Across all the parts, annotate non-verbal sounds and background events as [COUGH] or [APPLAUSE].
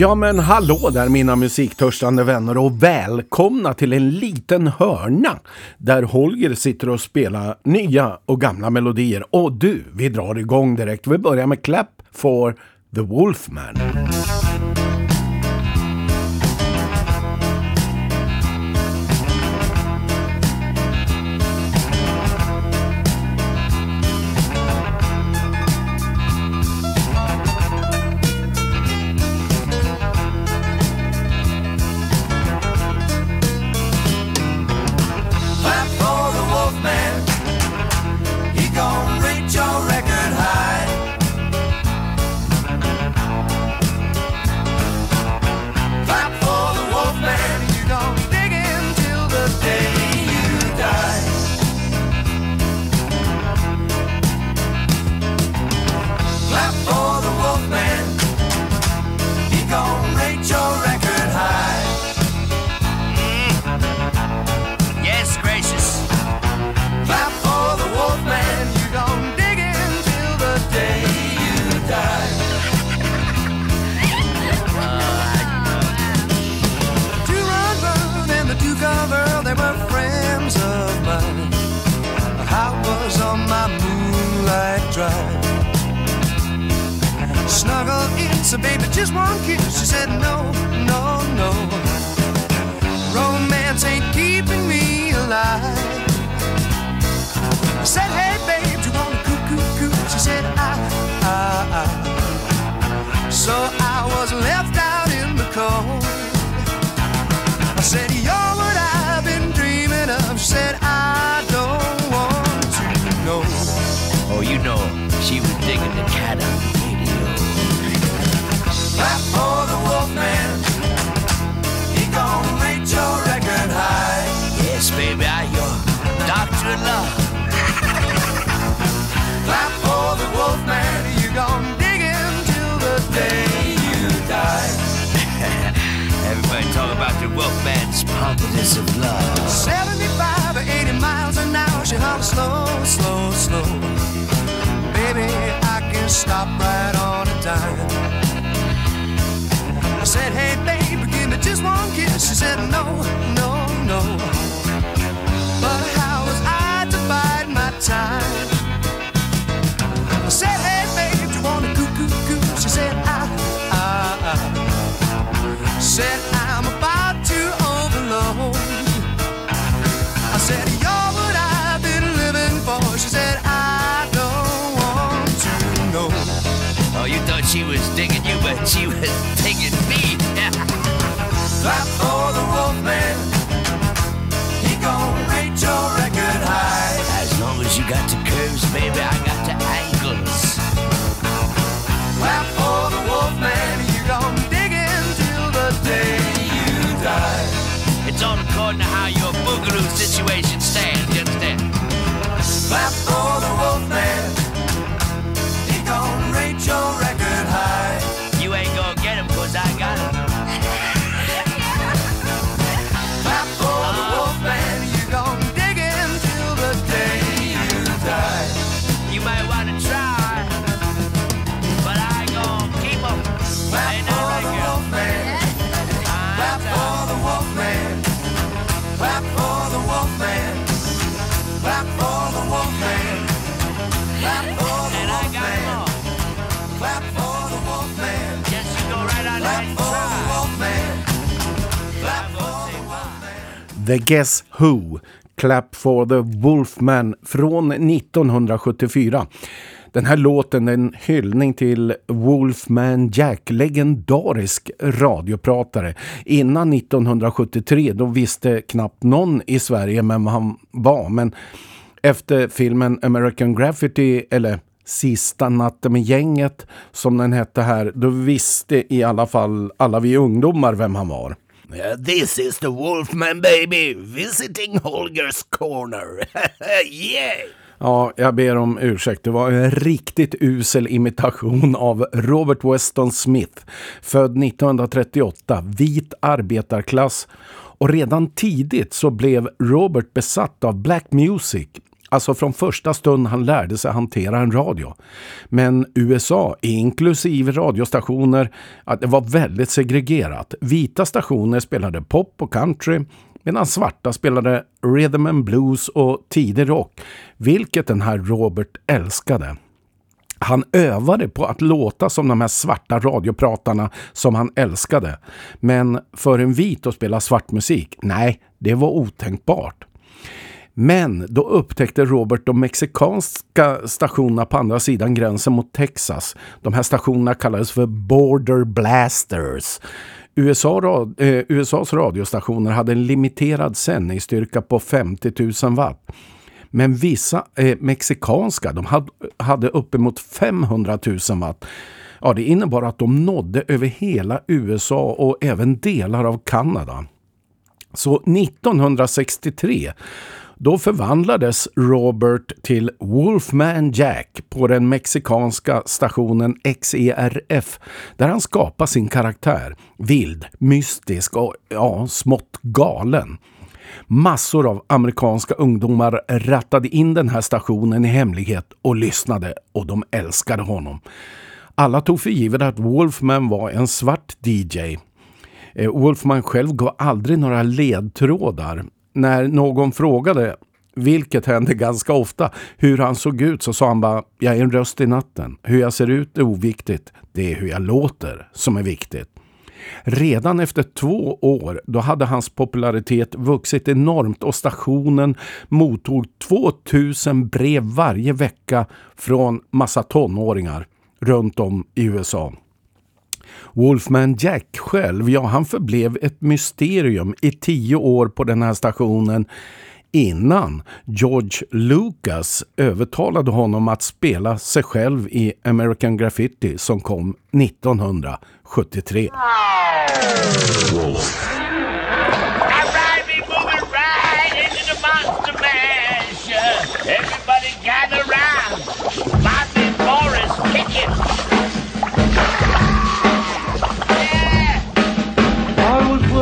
Ja men hallå där mina musiktörstande vänner och välkomna till en liten hörna där Holger sitter och spelar nya och gamla melodier. Och du, vi drar igång direkt. Vi börjar med Clap for the Wolfman. Pompous of love. 75 or 80 miles an hour, she holler slow, slow, slow. Baby, I can stop right on a dime. I said, hey baby, give me just one kiss. She said, no, no, no. But how was I to bide my time? I said, hey baby, do you want a coo coo coo? She said, I, I, I. Said, she was digging you, but she was [LAUGHS] digging me. [LAUGHS] Clap for the Wolfman. He gon' rate your record high. As long as you got the curves, baby, I got the angles. Clap for the Wolfman. You gon' dig in till the day you die. It's all according to how your boogaloo situation The Guess Who, Clap for the Wolfman från 1974. Den här låten är en hyllning till Wolfman Jack, legendarisk radiopratare. Innan 1973 då visste knappt någon i Sverige vem han var. Men efter filmen American Graffiti, eller Sista natten med gänget som den hette här, då visste i alla fall alla vi ungdomar vem han var. This is the Wolfman baby visiting Holger's corner. [LAUGHS] yeah! Ja, jag ber om ursäkt. Det var en riktigt usel imitation av Robert Weston Smith. Född 1938, vit arbetarklass. Och redan tidigt så blev Robert besatt av black music. Alltså från första stund han lärde sig hantera en radio. Men USA, inklusive radiostationer, att det var väldigt segregerat. Vita stationer spelade pop och country medan svarta spelade rhythm and blues och tidig rock, vilket den här Robert älskade. Han övade på att låta som de här svarta radiopratarna som han älskade. Men för en vit att spela svart musik, nej, det var otänkbart. Men då upptäckte Robert de mexikanska stationerna på andra sidan gränsen mot Texas. De här stationerna kallades för Border Blasters. USA, eh, USAs radiostationer hade en limiterad sändningsstyrka på 50 000 watt. Men vissa eh, mexikanska de hade, hade uppemot 500 000 watt. Ja, det innebar att de nådde över hela USA och även delar av Kanada. Så 1963 då förvandlades Robert till Wolfman Jack på den mexikanska stationen XERF där han skapade sin karaktär. Vild, mystisk och ja, smått galen. Massor av amerikanska ungdomar rattade in den här stationen i hemlighet och lyssnade och de älskade honom. Alla tog för givet att Wolfman var en svart DJ. Eh, Wolfman själv gav aldrig några ledtrådar. När någon frågade, vilket hände ganska ofta, hur han såg ut så sa han bara jag är en röst i natten. Hur jag ser ut är oviktigt. Det är hur jag låter som är viktigt. Redan efter två år då hade hans popularitet vuxit enormt och stationen mottog 2000 brev varje vecka från massa tonåringar runt om i USA. Wolfman Jack själv, ja han förblev ett mysterium i tio år på den här stationen innan George Lucas övertalade honom att spela sig själv i American Graffiti som kom 1973. Wolf.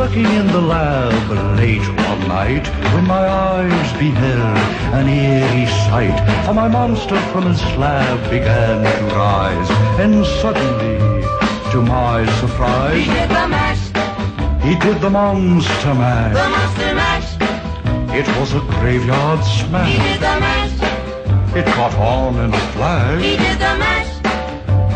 Working in the lab late one night when my eyes beheld an eerie sight. For my monster from his slab began to rise, and suddenly, to my surprise, he did the mash. He did the monster mash. The monster mash. It was a graveyard smash. He did the mash. It caught on in a flash. He did the mash.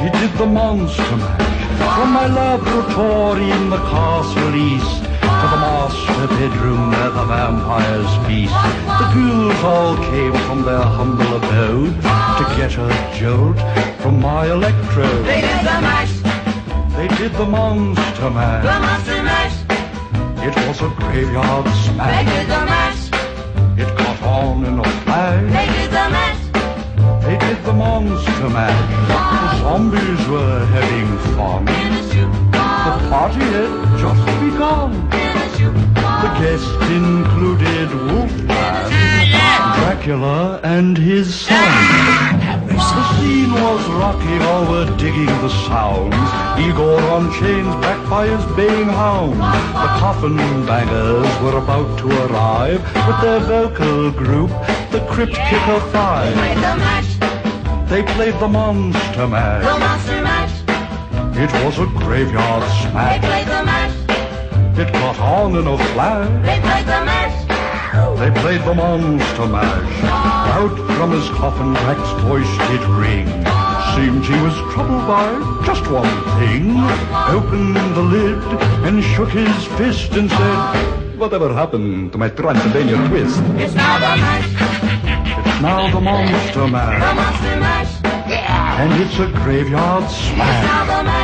He did the monster mash. From my laboratory in the castle east To the master bedroom where the vampires feast. The ghouls all came from their humble abode To get a jolt from my electrode. They did the mash. They did the monster mash. The monster mash. It was a graveyard smash. They did the mash. It caught on in a flash. They did the mash. They did the monster mash. The zombies were having fun. The party had just begun. The guests included Wolfman, Dracula, and his son. The scene was rocky, all were digging the sounds. Igor on chains, backed by his baying hounds. The coffin bangers were about to arrive with their vocal group, the Crypt Kicker Five. They played the Monster Mash. The Monster Mash. It was a graveyard smash. They played the mash. It caught on in a flash. They played the mash. They played the Monster Mash. Out from his coffin, Drac's voice did ring. Seemed he was troubled by just one thing. Opened the lid and shook his fist and said, Whatever happened to my Transylvania twist? It's now the mash. It's now the Monster Mash. The Monster Mash. Yeah. And it's a graveyard smash.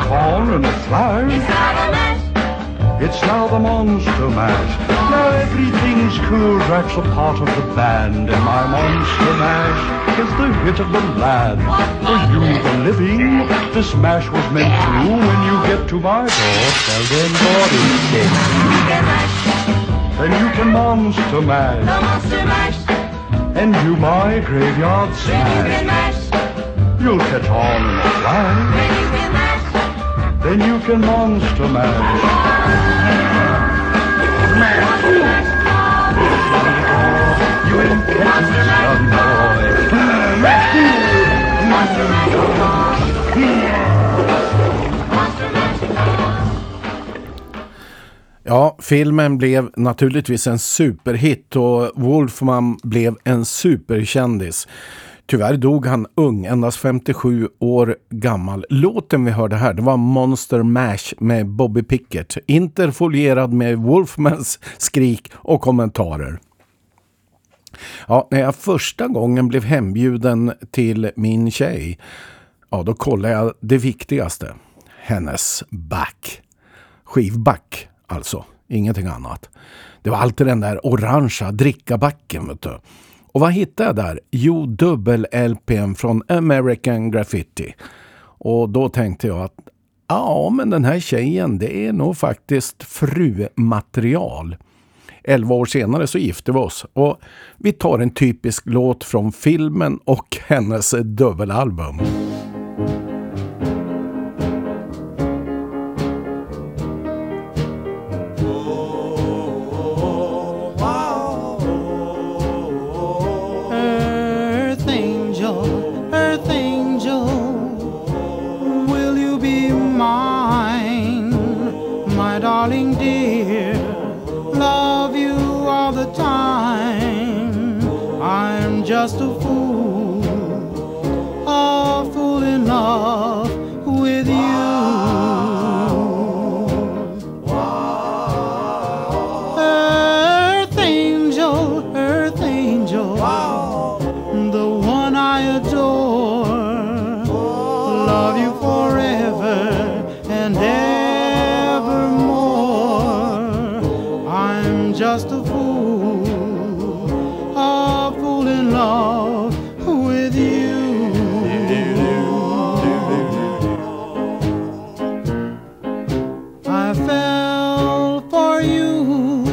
Now the mash. It's caught on in a It's now the mash. It's now the Monster Mash. Now everything's cool. Drax a part of the band. And my Monster Mash is the hit of the land. For you, the living, this mash was meant to. When you get to my door, tell them is. You can mash. Then you can Monster The Mash. Monster Mash. And do my graveyard you smash. mash. You'll catch on in a flash. Then you can mash. Then you can Monster Mash. You in young boy. Ja, filmen blev naturligtvis en superhit och Wolfman blev en superkändis. Tyvärr dog han ung, endast 57 år gammal. Låten vi hörde här, det var Monster Mash med Bobby Pickett. Interfolierad med Wolfmans skrik och kommentarer. Ja, när jag första gången blev hembjuden till min tjej, ja då kollade jag det viktigaste. Hennes back. Skivback alltså, ingenting annat. Det var alltid den där orangea drickabacken vet du. Och vad hittade jag där? Jo, dubbel-LPn från American Graffiti. Och då tänkte jag att ja, men den här tjejen, det är nog faktiskt frumaterial. Elva år senare så gifte vi oss och vi tar en typisk låt från filmen och [LAUGHS] hennes dubbelalbum. Just a fool, a fool in love with you. I fell for you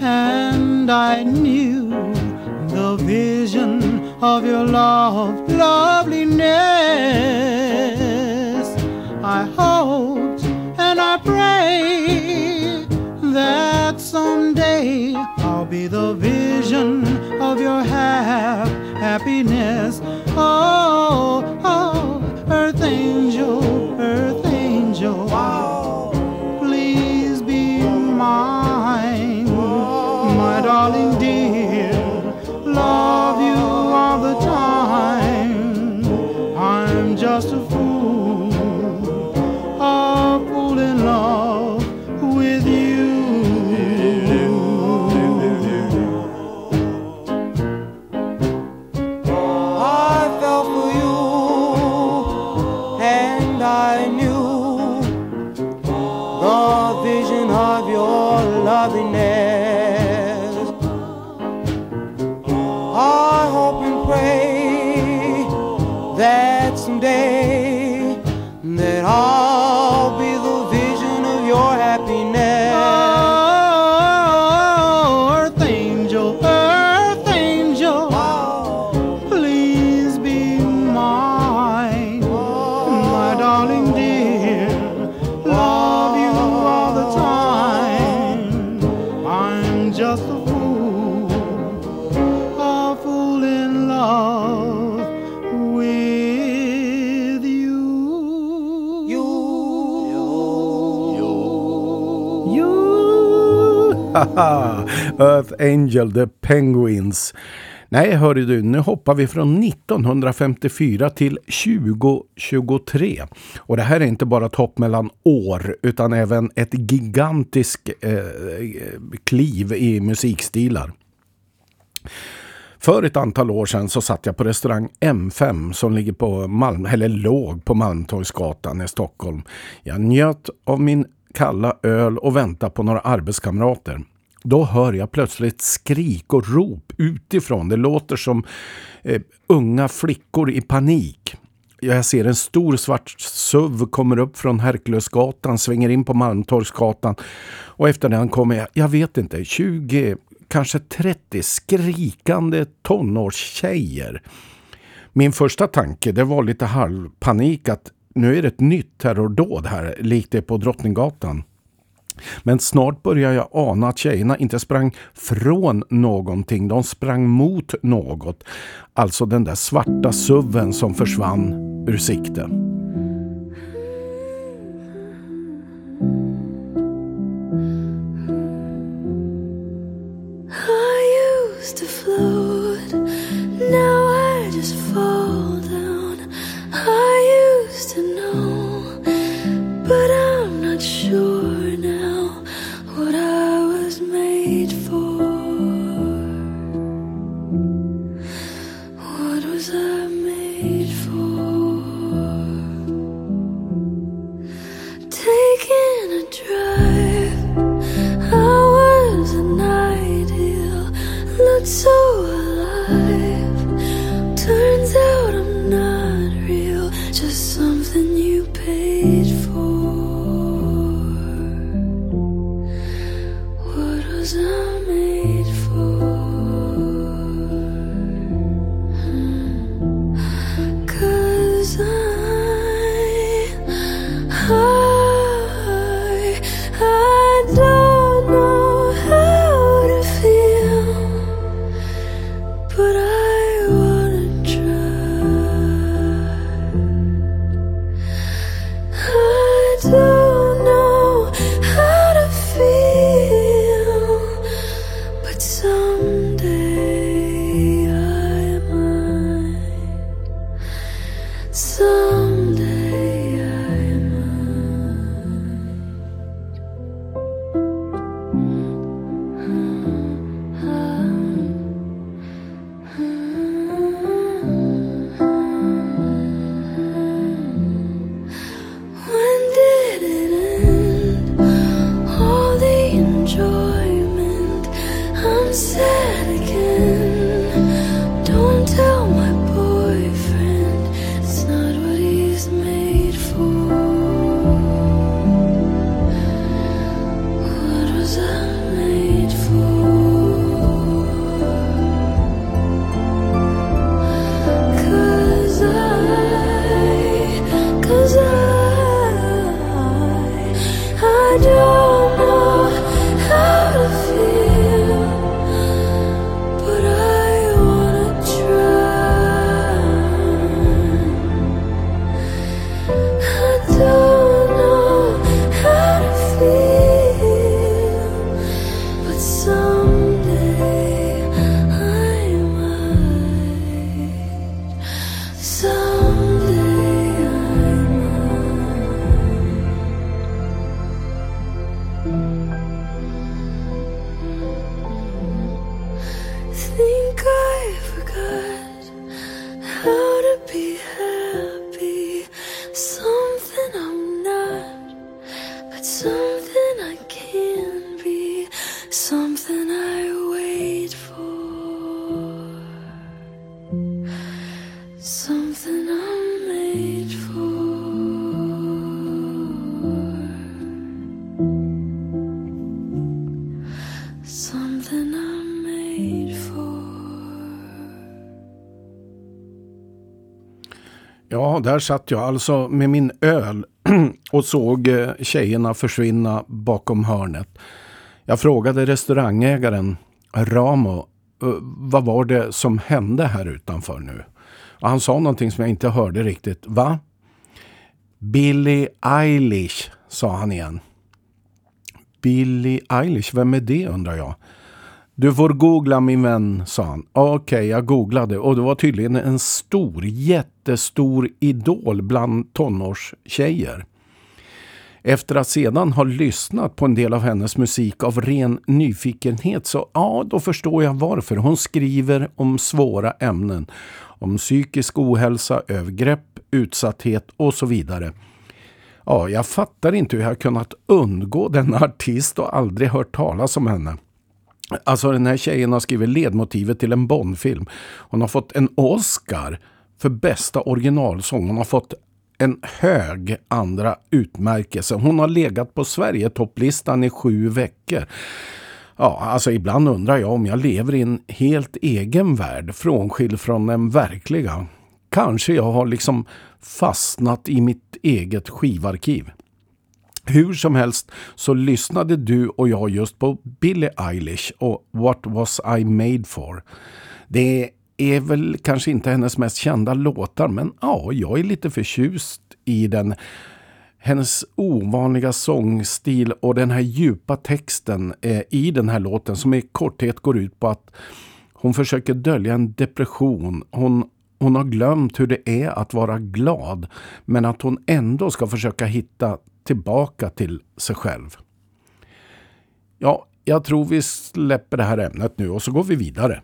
and I knew the vision of your love, loveliness. Happiness. [LAUGHS] Earth Angel, The Penguins. Nej, hörru du, nu hoppar vi från 1954 till 2023. Och det här är inte bara ett hopp mellan år utan även ett gigantiskt eh, kliv i musikstilar. För ett antal år sedan så satt jag på restaurang M5 som ligger på Malm, eller låg på Malmtorgsgatan i Stockholm. Jag njöt av min kalla öl och väntade på några arbetskamrater. Då hör jag plötsligt skrik och rop utifrån. Det låter som eh, unga flickor i panik. Jag ser en stor svart SUV kommer upp från Herkulesgatan, svänger in på Malmtorgsgatan och efter den kommer jag, jag vet inte, 20, kanske 30 skrikande tonårstjejer. Min första tanke det var lite halvpanik att nu är det ett nytt terrordåd här, likt det på Drottninggatan. Men snart började jag ana att tjejerna inte sprang från någonting, de sprang mot något. Alltså den där svarta suven som försvann ur sikte. Now I just fall down. I used to know, där satt jag alltså med min öl [CLEARS THROAT] och såg eh, tjejerna försvinna bakom hörnet. Jag frågade restaurangägaren Ramo eh, vad var det som hände här utanför nu? Och han sa någonting som jag inte hörde riktigt. Va? Billie Eilish, sa han igen. Billie Eilish, vem är det undrar jag? Du får googla min vän, sa han. Ah, okej, jag googlade och det var tydligen en stor, jättestor idol bland tonårstjejer. Efter att sedan ha lyssnat på en del av hennes musik av ren nyfikenhet så ja, då förstår jag varför. Hon skriver om svåra ämnen. Om psykisk ohälsa, övergrepp, utsatthet och så vidare. Ja, jag fattar inte hur jag kunnat undgå denna artist och aldrig hört talas om henne. Alltså den här tjejen har skrivit ledmotivet till en Bondfilm. Hon har fått en Oscar för bästa originalsång. Hon har fått en hög andra utmärkelser. Hon har legat på Sverige-topplistan i sju veckor. Ja, alltså ibland undrar jag om jag lever i en helt egen värld, frånskild från den verkliga. Kanske jag har liksom fastnat i mitt eget skivarkiv. Hur som helst så lyssnade du och jag just på Billie Eilish och What was I made for? Det är väl kanske inte hennes mest kända låtar men ja, jag är lite förtjust i den. Hennes ovanliga sångstil och den här djupa texten eh, i den här låten som i korthet går ut på att hon försöker dölja en depression. Hon hon har glömt hur det är att vara glad men att hon ändå ska försöka hitta tillbaka till sig själv. Ja, jag tror vi släpper det här ämnet nu och så går vi vidare.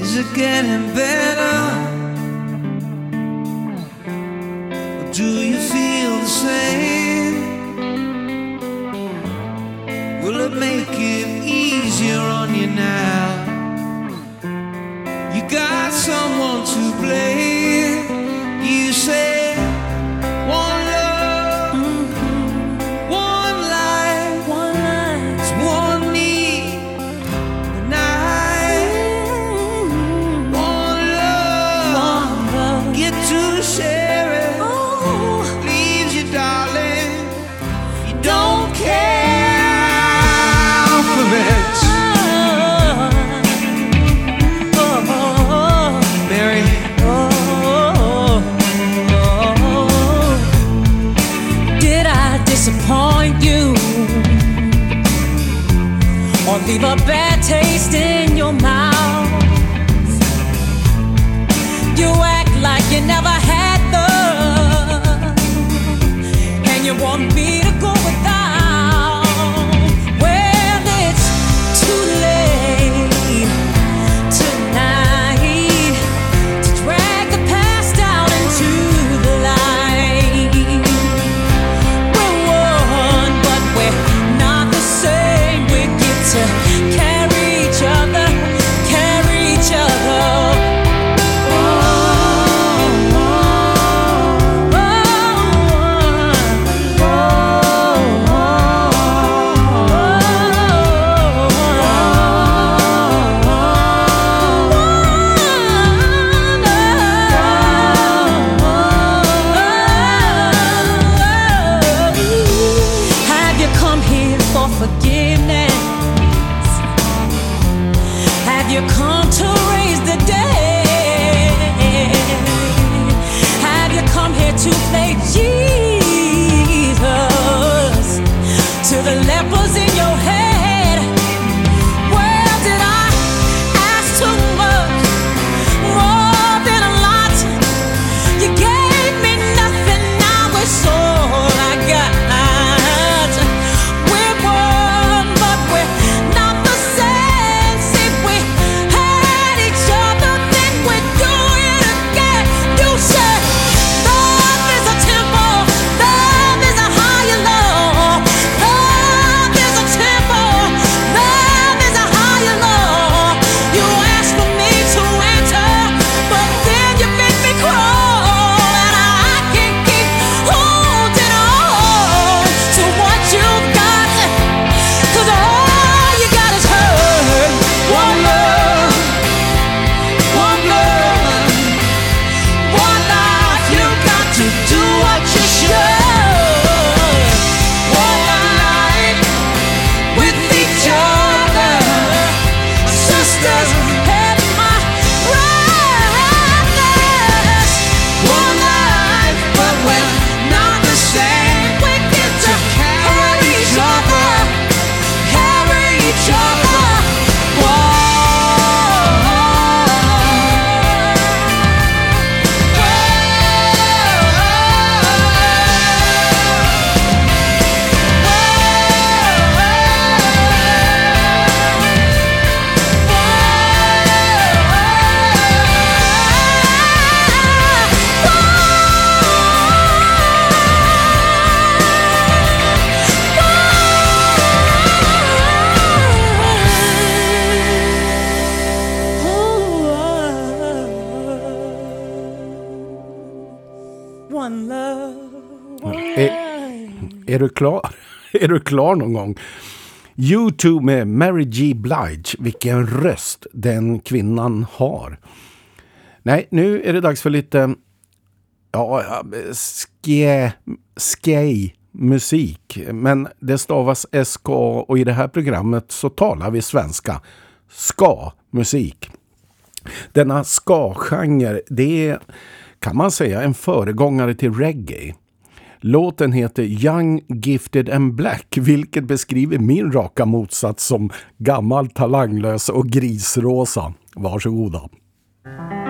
Is it getting better? now sisters du klar? [LAUGHS] är du klar någon gång? YouTube med Mary G. Blige. Vilken röst den kvinnan har. Nej, nu är det dags för lite ja, ske, skej musik. Men det stavas SK och i det här programmet så talar vi svenska. Ska musik. Denna ska-genre, det är, kan man säga en föregångare till reggae. Låten heter Young, Gifted and Black vilket beskriver min raka motsats som gammal, talanglös och grisrosa. Varsågoda. Mm.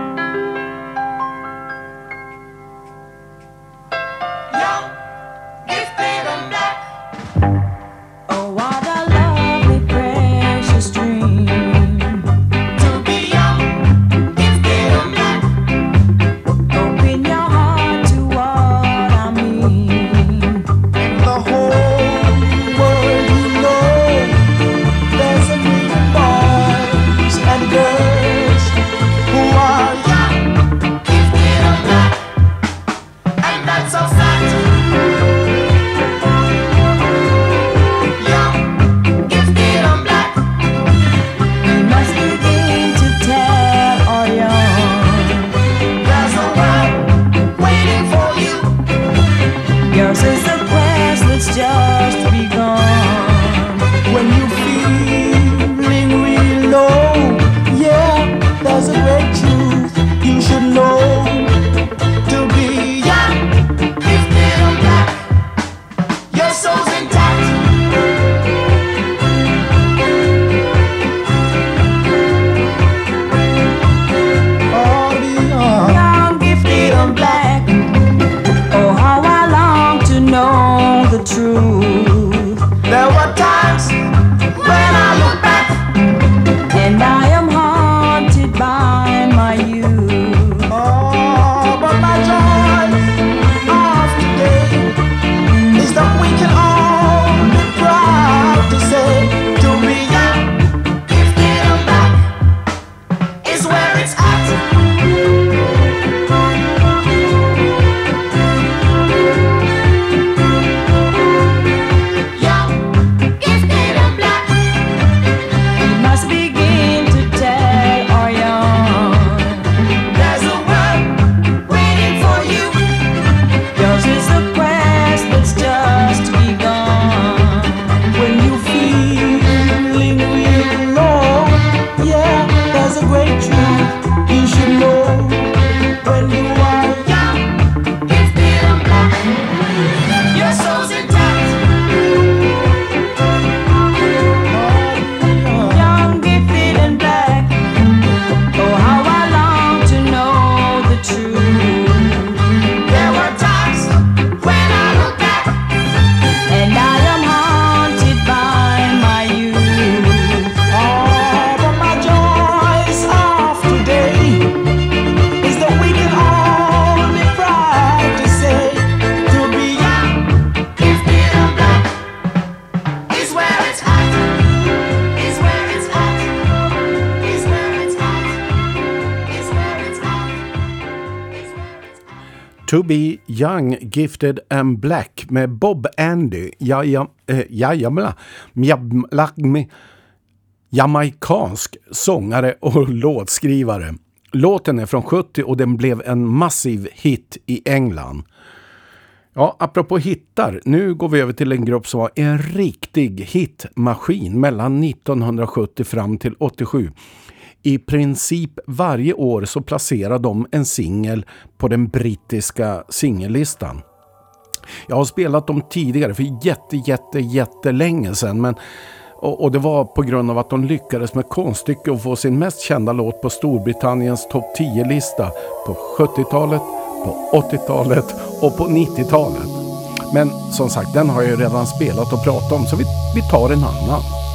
To be young, gifted and black med Bob Andy. Jajamla. Eh, jamaikansk sångare och [LAUGHS] låtskrivare. Låten är från 70 och den blev en massiv hit i England. Ja, apropå hittar. Nu går vi över till en grupp som var en riktig hitmaskin mellan 1970 fram till 87. I princip varje år så placerar de en singel på den brittiska singellistan. Jag har spelat dem tidigare för jätte, jätte, jättelänge sedan men och, och det var på grund av att de lyckades med konststycke att få sin mest kända låt på Storbritanniens topp 10-lista på 70-talet, på 80-talet och på 90-talet. Men som sagt, den har jag ju redan spelat och pratat om så vi, vi tar en annan.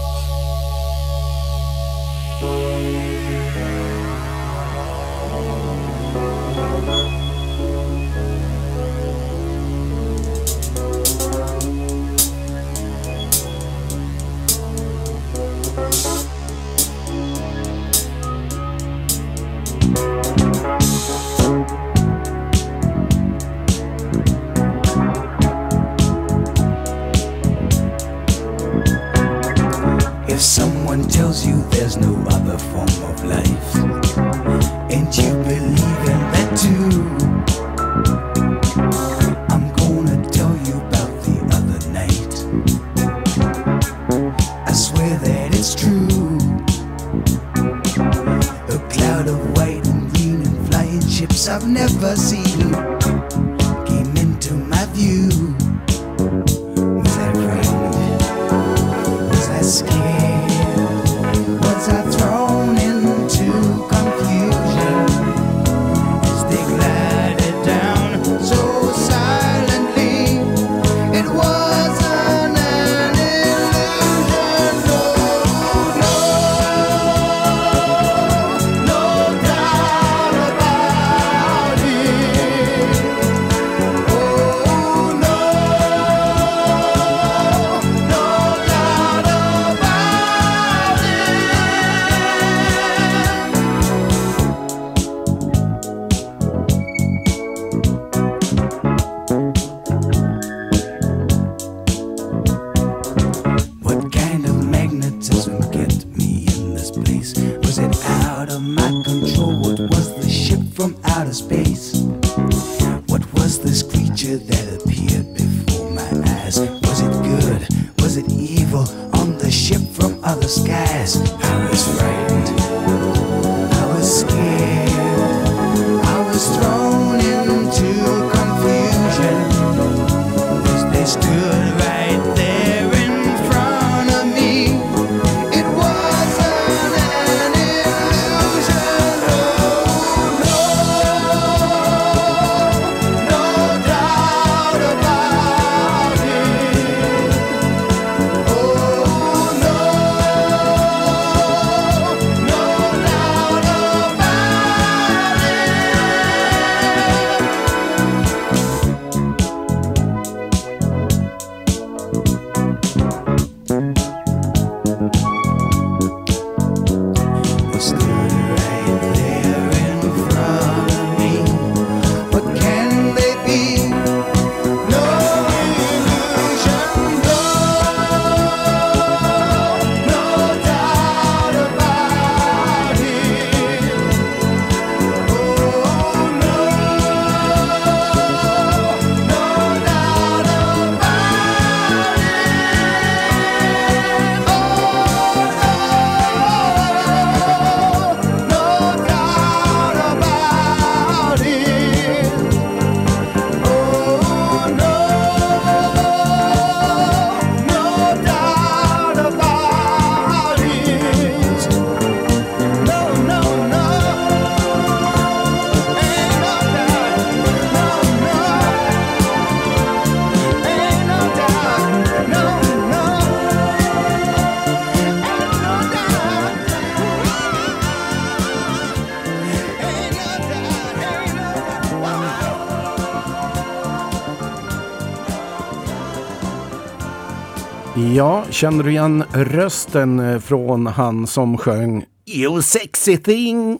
Känner du igen rösten eh, från han som sjöng You sexy thing?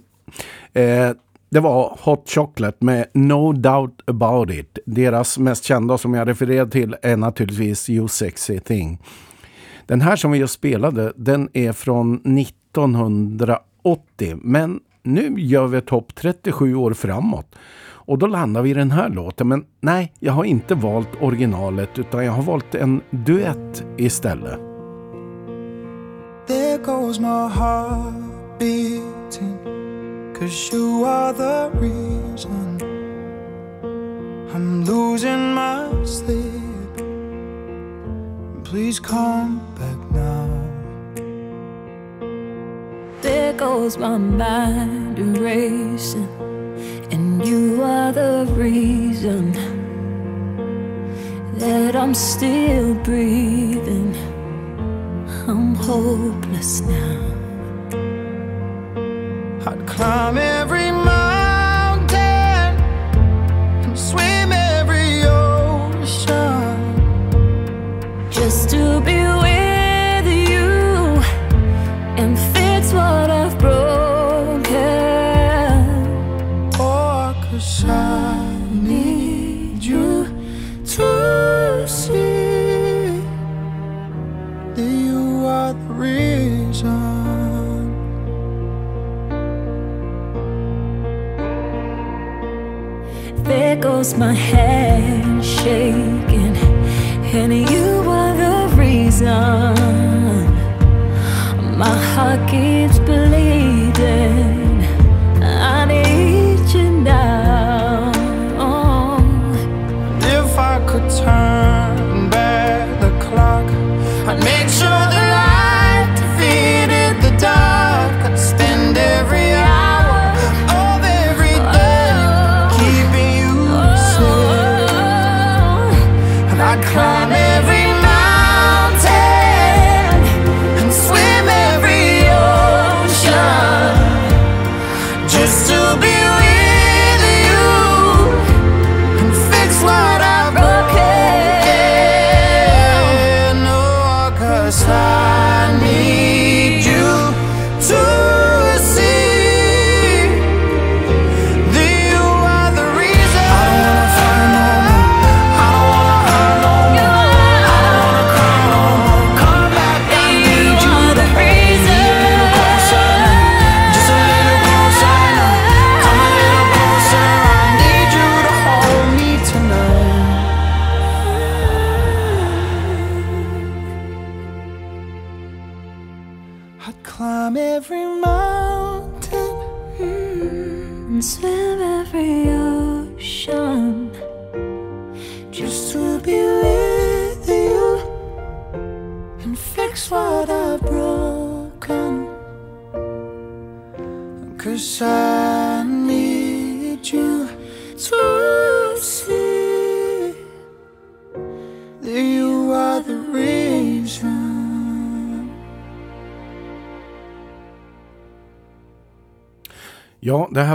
Eh, det var Hot Chocolate med No Doubt About It. Deras mest kända som jag refererade till är naturligtvis You Sexy Thing. Den här som vi just spelade, den är från 1980. Men nu gör vi ett hopp 37 år framåt. Och då landar vi i den här låten. Men nej, jag har inte valt originalet utan jag har valt en duett istället. There goes my heart beating Cause you are the reason I'm losing my sleep. Please come back now. There goes my mind erasing And you are the reason That I'm still breathing. I'm hopeless now. I'd climb it.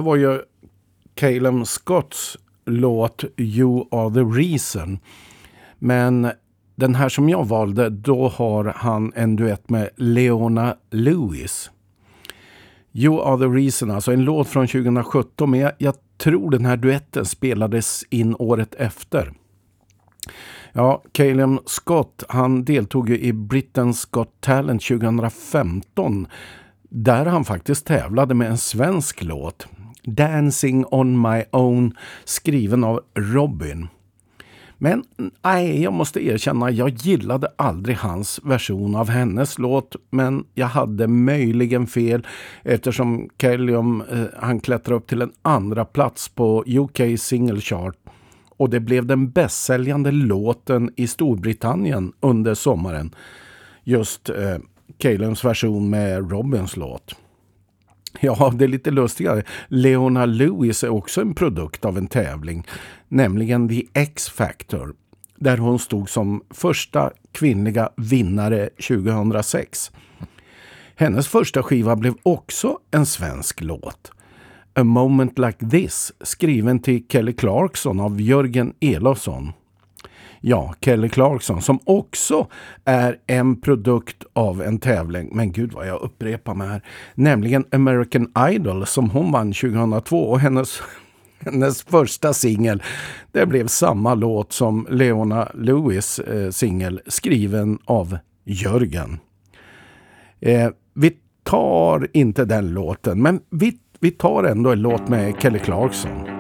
Var ju Caleb Scotts låt You are the reason. Men den här som jag valde, då har han en duett med Leona Lewis. You are the reason, alltså en låt från 2017, men jag, jag tror den här duetten spelades in året efter. Ja, Caleb Scott, han deltog ju i Britain's Got Talent 2015 där han faktiskt tävlade med en svensk låt. Dancing on my own, skriven av Robin. Men nej, jag måste erkänna, jag gillade aldrig hans version av hennes låt. Men jag hade möjligen fel eftersom Kellium, eh, han klättrade upp till en andra plats på UK Single Chart. Och det blev den bästsäljande låten i Storbritannien under sommaren. Just eh, Calems version med Robins låt. [LAUGHS] Ja, det är lite lustigare. Leona Lewis är också en produkt av en tävling, nämligen The X-Factor, där hon stod som första kvinnliga vinnare 2006. Hennes första skiva blev också en svensk låt. A Moment Like This, skriven till Kelly Clarkson av Jörgen Elofsson. Ja, Kelly Clarkson som också är en produkt av en tävling. Men gud vad jag upprepar mig här. Nämligen American Idol som hon vann 2002 och hennes, [LAUGHS] hennes första singel det blev samma låt som Leona Lewis eh, singel skriven av Jörgen. Eh, vi tar inte den låten men vi, vi tar ändå en låt med Kelly Clarkson.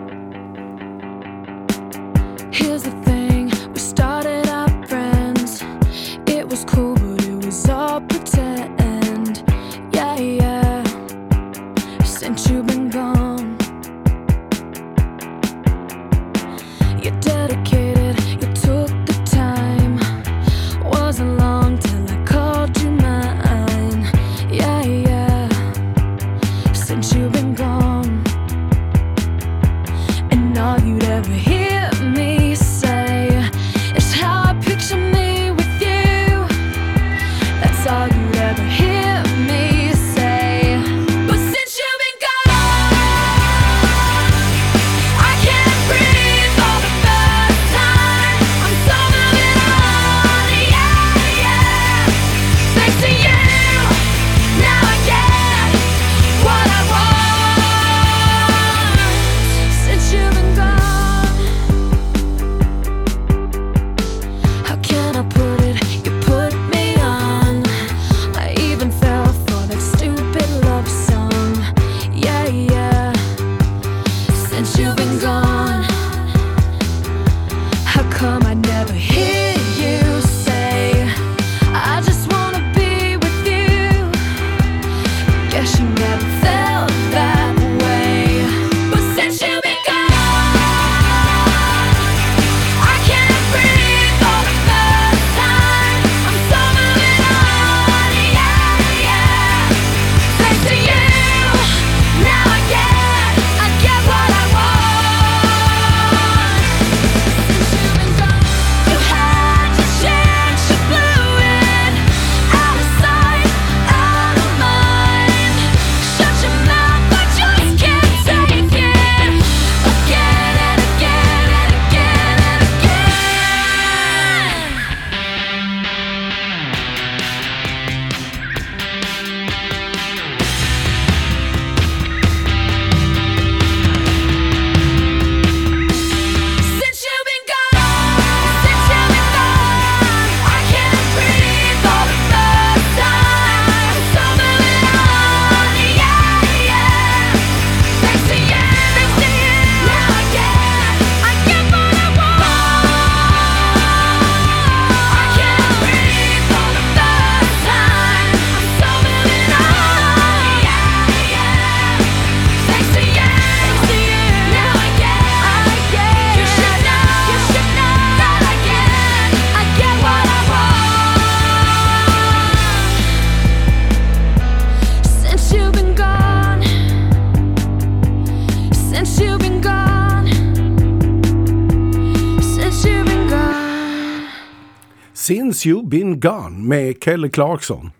Gone med Kelly Clarkson.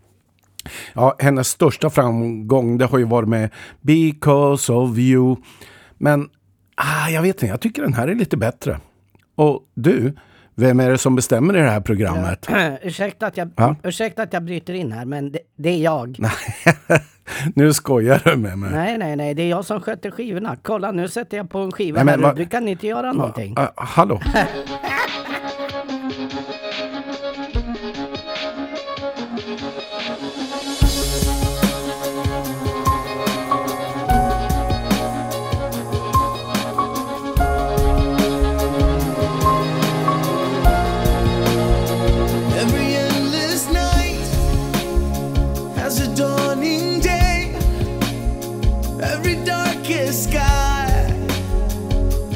Ja, hennes största framgång det har ju varit med Because of You. Men ah, jag vet inte, jag tycker den här är lite bättre. Och du, vem är det som bestämmer i det här programmet? [CLEARS THROAT] ursäkta, att jag, Ja? ursäkta att jag bryter in här, men det, det är jag. [LAUGHS] nu skojar du med mig. Nej, nej, nej, det är jag som sköter skivorna. Kolla, nu sätter jag på en skiva Nej, men här. Du kan inte göra någonting. Ah, hallå? [LAUGHS]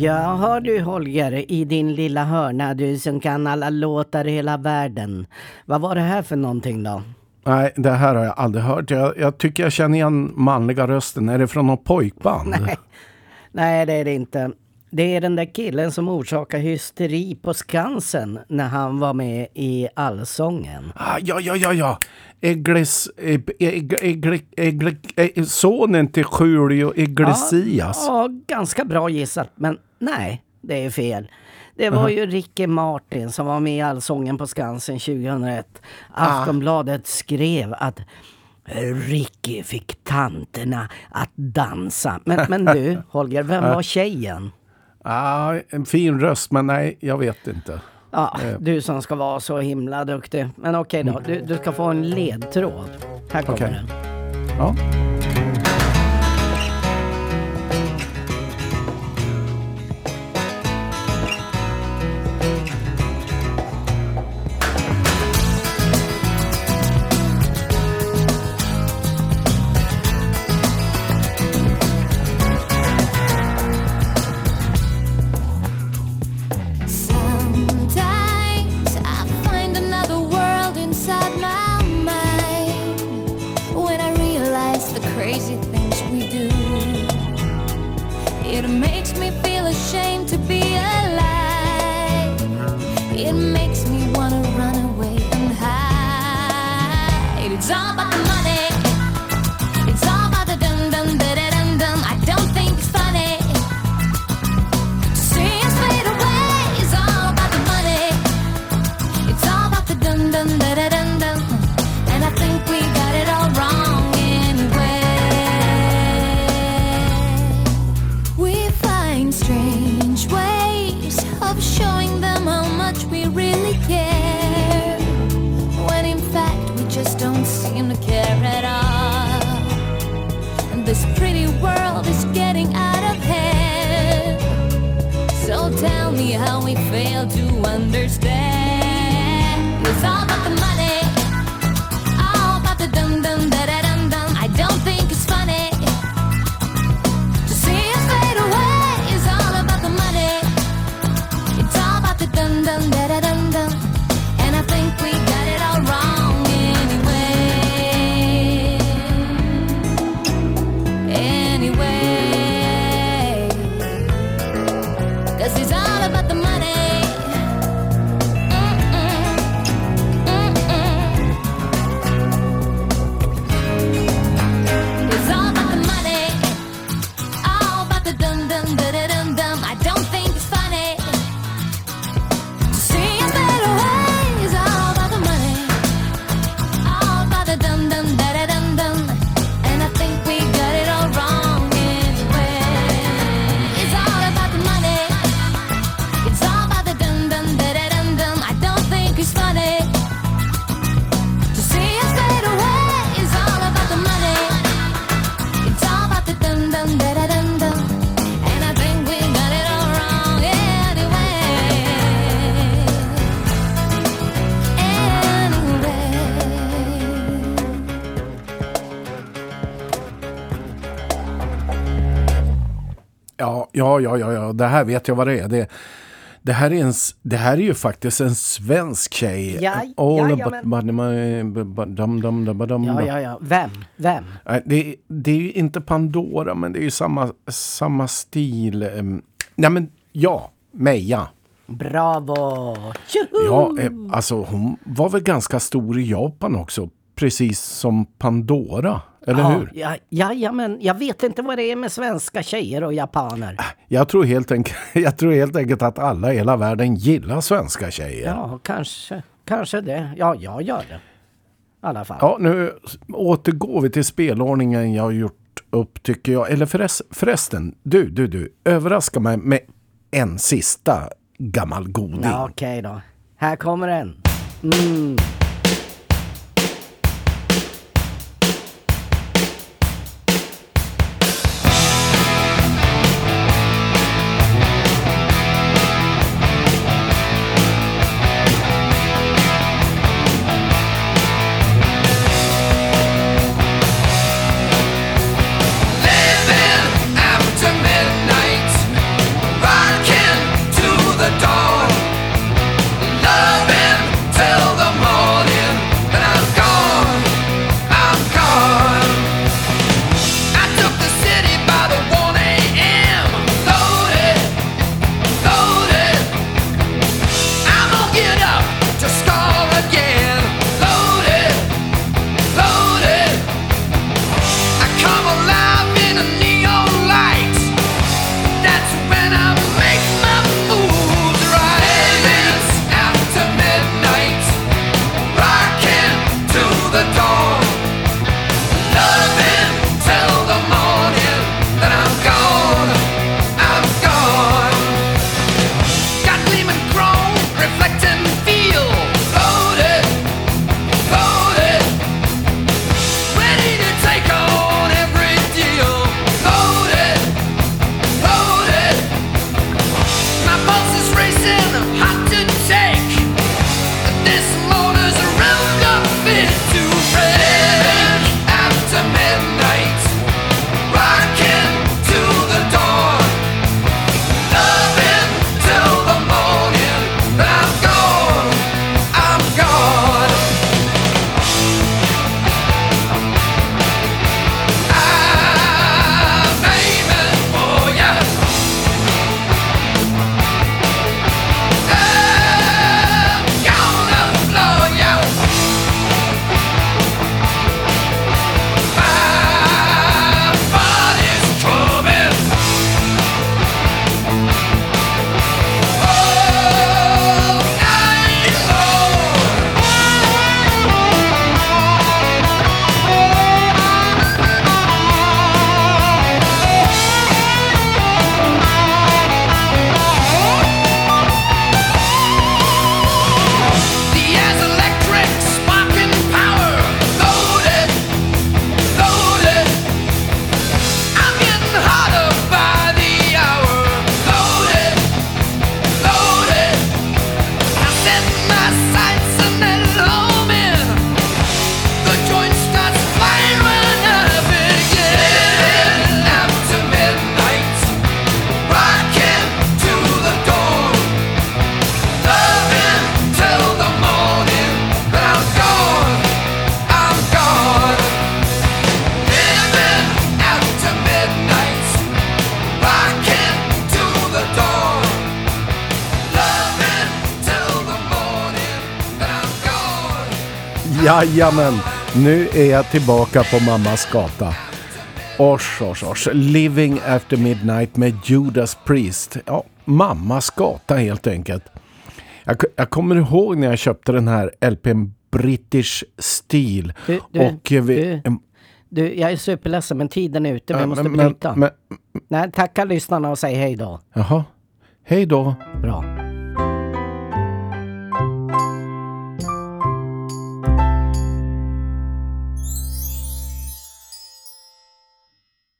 Jaha du Holger, i din lilla hörna, du som kan alla låtar i hela världen. Vad var det här för någonting då? Nej, det här har jag aldrig hört. Jag, jag tycker jag känner igen manliga rösten. Är det från något pojkband? Nej. Nej, det är det inte. Det är den där killen som orsakade hysteri på Skansen när han var med i Allsången. Ah, ja, ja, ja, ja. Ägg, sonen till Julio Iglesias. Ja, ja, ganska bra gissat, men nej, det är fel. Det var ju Ricky Martin som var med i Allsången på Skansen 2001. Aftonbladet skrev att Ricky fick tanterna att dansa. Men, men du, [LAUGHS] Holger, vem var tjejen? Ah, en fin röst, men nej, jag vet inte. Ja, du som ska vara så himla duktig. Men okej då, du, du ska få en ledtråd. Här kommer Okej. den. Ja. It's all about the money. Ja, ja, ja, ja, ja, det här vet jag vad det är. Det, det, här, är en, det här är ju faktiskt en svensk tjej. Ja, All Ja, dum. ja, ja. Vem? Vem? Det, är- det är ju inte Pandora, men det är ju samma, samma stil. Nej, men ja, Meja. Bravo! Tjoho! Ja, eh, alltså hon var väl ganska stor i Japan också. Precis som Pandora, eller ja, hur? Ja, jajamän. Jag vet inte vad det är med svenska tjejer och japaner. Jag tror, helt enkelt, [LAUGHS] jag tror helt enkelt att alla i hela världen gillar svenska tjejer. Ja, kanske. Kanske det. Ja, jag gör det. I alla fall. Ja, nu återgår vi till spelordningen jag har gjort upp tycker jag. Eller förrest, förresten, du, du, du. Överraska mig med en sista gammal goding. Ja, Okej då. Här kommer den. Mm. Jajamän, nu är jag tillbaka på mammas gata. Ors, ors, ors. Living After Midnight med Judas Priest. Ja, mammas gata helt enkelt. Jag, jag kommer ihåg när jag köpte den här LPn British Steel. Du, du, och eh, vi, du. Du, jag är superledsen men tiden är ute, men jag måste men- bryta. men- Nej, tacka lyssnarna och säg hej då. Jaha, hej då. Bra.